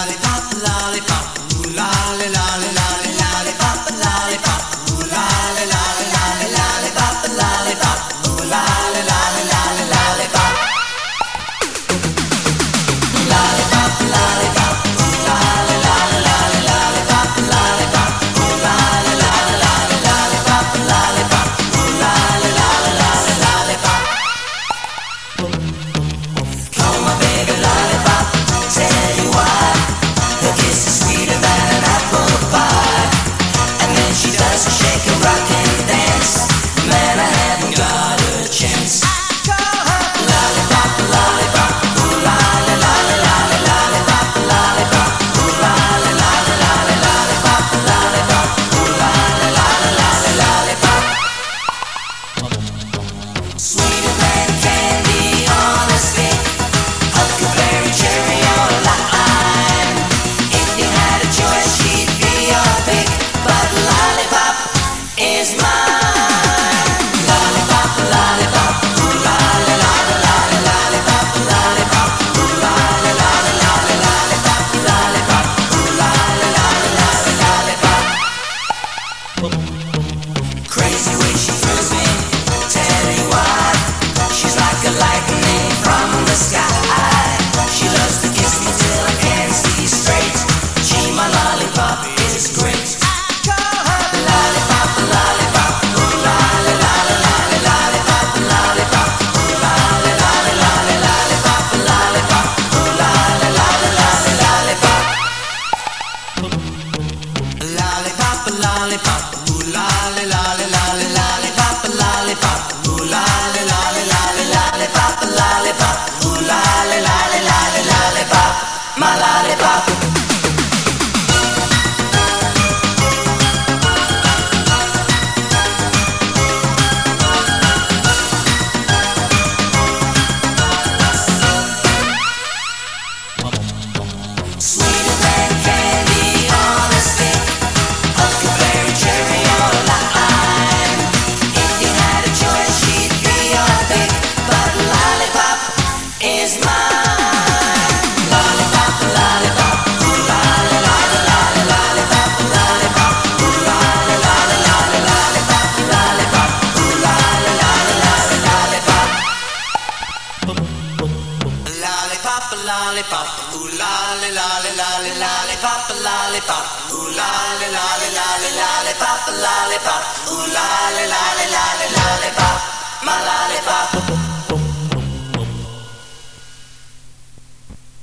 Dale, dale. my lollipop. lollipop, ooh lolly lolly lolly lollipop, lollipop, ooh lolly lolly lolly lollipop, lollipop, ooh lolly lolly lolly lollipop.